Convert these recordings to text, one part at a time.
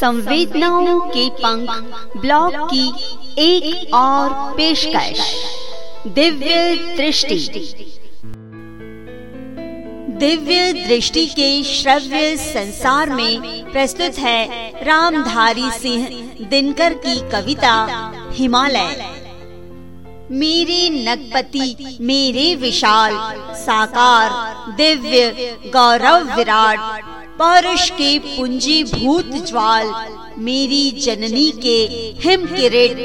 संवेदनाओं के पंख ब्लॉग की एक और पेशकश, दिव्य दृष्टि। दिव्य दृष्टि के श्रव्य संसार में प्रस्तुत है रामधारी सिंह दिनकर की कविता हिमालय। मेरे नगपति, मेरे विशाल, साकार, दिव्य, गौरव विराट पौरुष के पुंजी भूत ज्वाल, मेरी जननी के हिम किरण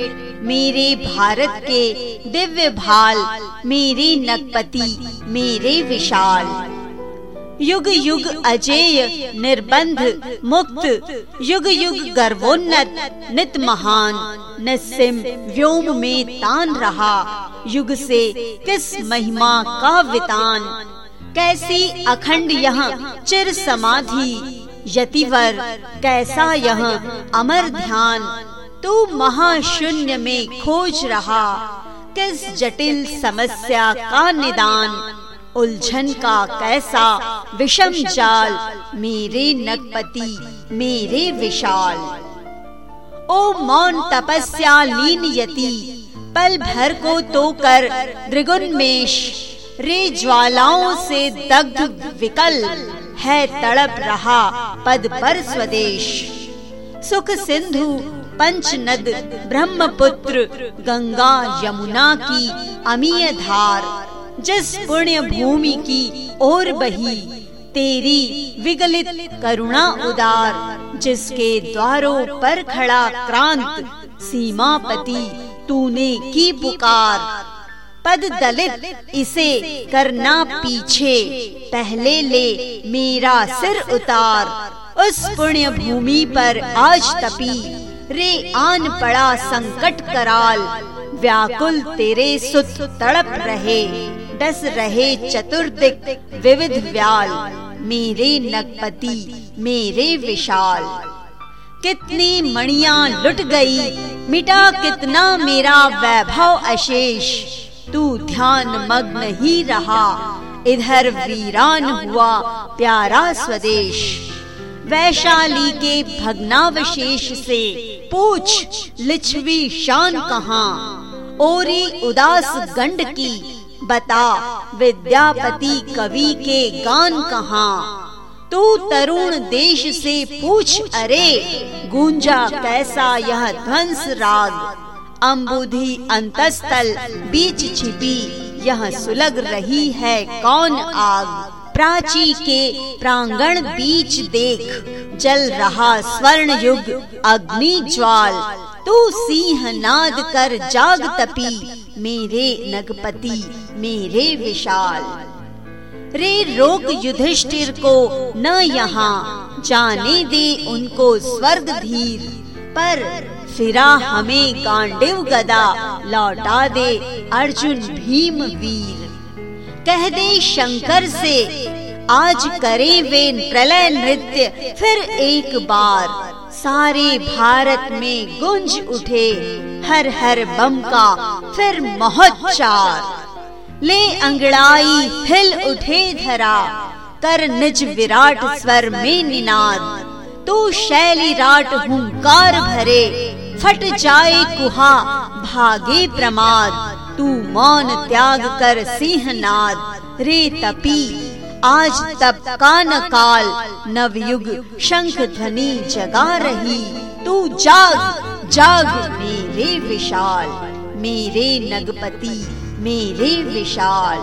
मेरे भारत के दिव्य भाल, मेरे नगपति, मेरे विशाल। युग युग अजेय, निर्बंध मुक्त, युग युग गर्वोन्नत, नित महान, निस्सिम व्योम में तान रहा, युग से किस महिमा का वितान कैसी अखंड यहाँ चिर समाधि, यतिवर कैसा यह अमर ध्यान, तू महाशून्य में खोज रहा, किस जटिल समस्या का निदान, उलझन का कैसा विषम जाल, मेरे नगपति, मेरे विशाल। ओ मौन तपस्या लीन यति, पल भर को तो कर द्रिगुन्मेष रे ज्वालाओं से दग्ध विकल है तड़प रहा पद पर स्वदेश। सुख सिंधु पंच नद ब्रह्मपुत्र, गंगा यमुना की अमीय धार, जिस पुण्य भूमि की ओर बही, तेरी विगलित करुणा उदार, जिसके द्वारों पर खड़ा क्रांत सीमापति तूने की पुकार। पद दलित, इसे करना पीछे। पहले ले मेरा सिर उतार। उस पुण्य भूमि पर आज तपी। रे आन पड़ा संकट कराल। व्याकुल तेरे सुत तड़प रहे। डस रहे चतुर्दिक विविध व्याल। मेरे नगपति, मेरे विशाल। कितनी मणिया लुट गई। मिटा कितना मेरा वैभव अशेष। तू ध्यान मग्न ही रहा। इधर वीरान हुआ प्यारा स्वदेश। वैशाली के भग्नावशेष से पूछ, लिच्छवी शान कहाँ? ओरी उदास गंड की बता, विद्यापति कवि के गान कहाँ? तू तरुण देश से पूछ, अरे गूंजा कैसा यह ध्वंस राग? अम्बुधि अंतस्थल, बीच छिपी, यह सुलग रही है कौन आग? प्राची के प्रांगण बीच देख, जल रहा स्वर्ण युग अग्नि ज्वाल। तू सिंह नाद कर जाग तपी, मेरे नगपति, मेरे विशाल। रे रोक युधिष्ठिर को न यहाँ, जाने दे उनको स्वर्ग धीर, पर फिरा हमें कांडिव गदा लौटा दे, अर्जुन भीम वीर। कह दे शंकर से, आज करें वे प्रलय नृत्य, फिर एक बार सारे भारत में गुंज उठे, हर हर बम का फिर महोच्चार ले अंगड़ाई हिल उठे धरा, कर निज विराट स्वर में निनाद, तू शैली राट हुंकार भरे फट जाए कुहा, भागे प्रमाद। तू मौन त्याग कर सिंहनाद रे तपी, आज तब कान काल। नवयुग शंख ध्वनि जगा रही। तू जाग जाग मेरे विशाल। मेरे नगपति, मेरे विशाल।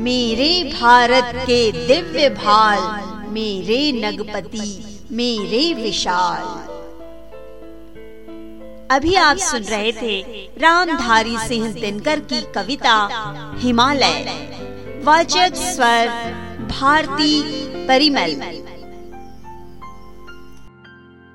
मेरे भारत के दिव्य भाल। मेरे नगपति, मेरे विशाल। अभी आप सुन रहे थे रामधारी सिंह दिनकर की कविता हिमालय। वाचक स्वर भारती परिमल।